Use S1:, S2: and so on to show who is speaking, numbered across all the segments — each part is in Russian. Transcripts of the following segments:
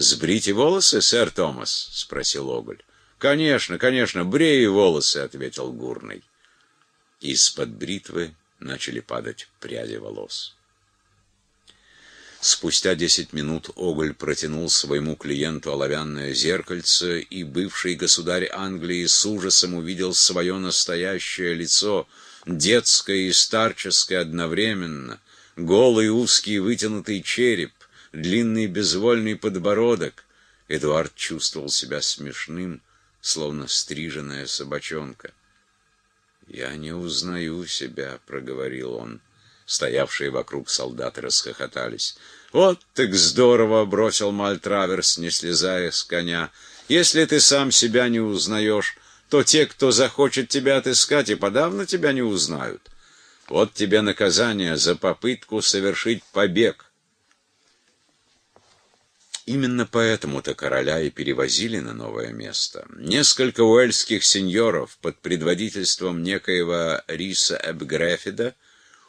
S1: «Сбрите волосы, сэр Томас?» — спросил Оголь. «Конечно, конечно, брей волосы», — ответил Гурный. Из-под бритвы начали падать пряди волос. Спустя десять минут Оголь протянул своему клиенту оловянное зеркальце, и бывший государь Англии с ужасом увидел свое настоящее лицо, детское и старческое одновременно, голый узкий вытянутый череп, длинный безвольный подбородок. Эдуард чувствовал себя смешным, словно стриженная собачонка. «Я не узнаю себя», — проговорил он. Стоявшие вокруг солдаты расхохотались. «Вот так здорово!» — бросил Мальтраверс, не слезая с коня. «Если ты сам себя не узнаешь, то те, кто захочет тебя отыскать, и подавно тебя не узнают. Вот тебе наказание за попытку совершить побег». Именно поэтому-то короля и перевозили на новое место. Несколько уэльских сеньоров под предводительством некоего Риса Эбгрефида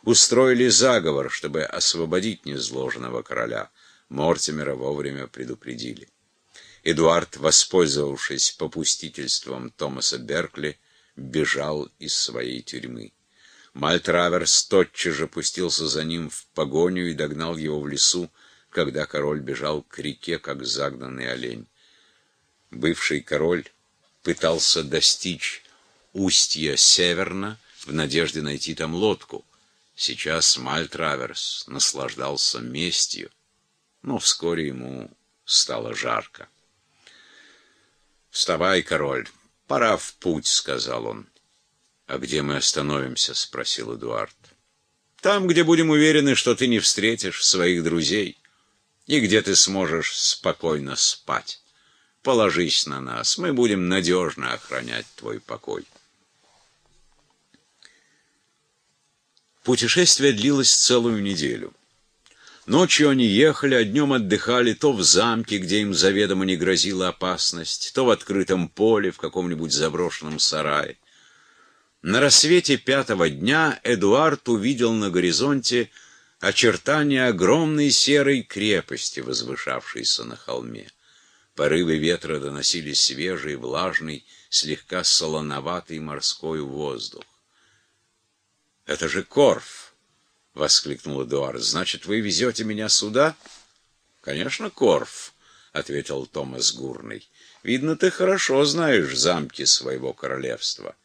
S1: устроили заговор, чтобы освободить незложенного короля. Мортимера вовремя предупредили. Эдуард, воспользовавшись попустительством Томаса Беркли, бежал из своей тюрьмы. Мальтраверс тотчас же пустился за ним в погоню и догнал его в лесу, когда король бежал к реке, как загнанный олень. Бывший король пытался достичь устья северно в надежде найти там лодку. Сейчас Мальтраверс наслаждался местью, но вскоре ему стало жарко. «Вставай, король, пора в путь», — сказал он. «А где мы остановимся?» — спросил Эдуард. «Там, где будем уверены, что ты не встретишь своих друзей» и где ты сможешь спокойно спать. Положись на нас, мы будем надежно охранять твой покой. Путешествие длилось целую неделю. Ночью они ехали, а днем отдыхали то в замке, где им заведомо не грозила опасность, то в открытом поле, в каком-нибудь заброшенном сарае. На рассвете пятого дня Эдуард увидел на горизонте очертания огромной серой крепости, возвышавшейся на холме. Порывы ветра доносили свежий, влажный, слегка солоноватый морской воздух. «Это же Корф!» — воскликнул Эдуард. «Значит, вы везете меня сюда?» «Конечно, Корф», — ответил Томас Гурный. «Видно, ты хорошо знаешь замки своего королевства».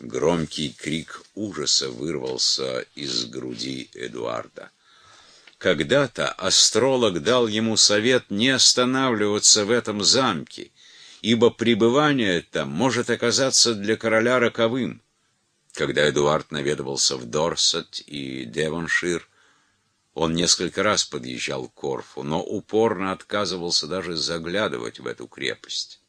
S1: Громкий крик ужаса вырвался из груди Эдуарда. Когда-то астролог дал ему совет не останавливаться в этом замке, ибо пребывание там может оказаться для короля роковым. Когда Эдуард наведывался в Дорсет и Девоншир, он несколько раз подъезжал к Корфу, но упорно отказывался даже заглядывать в эту крепость.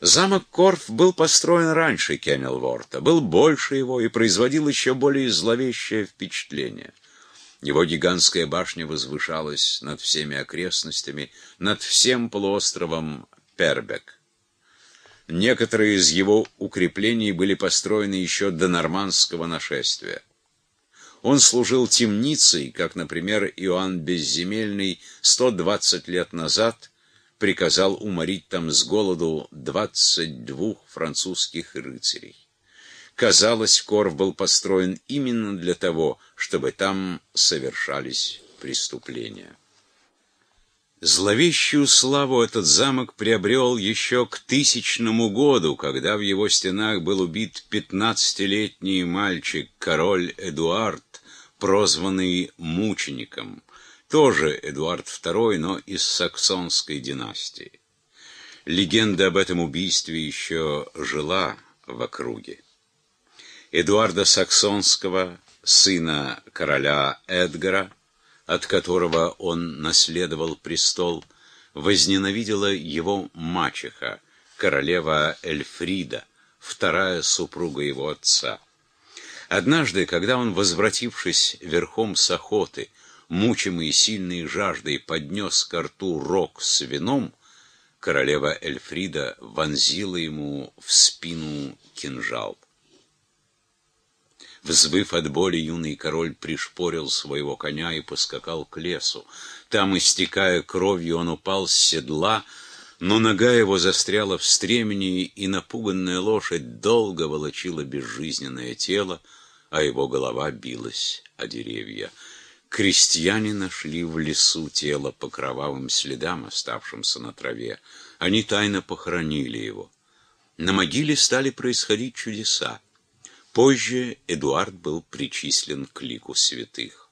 S1: Замок Корф был построен раньше Кеннелворта, был больше его и производил еще более зловещее впечатление. Его гигантская башня возвышалась над всеми окрестностями, над всем полуостровом Пербек. Некоторые из его укреплений были построены еще до нормандского нашествия. Он служил темницей, как, например, Иоанн Безземельный 120 лет назад – приказал уморить там с голоду двадцать двух французских рыцарей. Казалось, Корф был построен именно для того, чтобы там совершались преступления. Зловещую славу этот замок приобрел еще к тысячному году, когда в его стенах был убит пятнадцатилетний мальчик, король Эдуард, прозванный мучеником тоже Эдуард II, но из саксонской династии. Легенда об этом убийстве еще жила в округе. Эдуарда Саксонского, сына короля Эдгара, от которого он наследовал престол, возненавидела его мачеха, королева Эльфрида, вторая супруга его отца. Однажды, когда он, возвратившись верхом с охоты, мучимый сильной жаждой, поднес к рту рог с вином, королева Эльфрида вонзила ему в спину кинжал. Взвыв от боли, юный король пришпорил своего коня и поскакал к лесу. Там, истекая кровью, он упал с седла, но нога его застряла в стремени, и напуганная лошадь долго волочила безжизненное тело, а его голова билась о деревья. Крестьяне нашли в лесу тело по кровавым следам, оставшимся на траве. Они тайно похоронили его. На могиле стали происходить чудеса. Позже Эдуард был причислен к лику святых.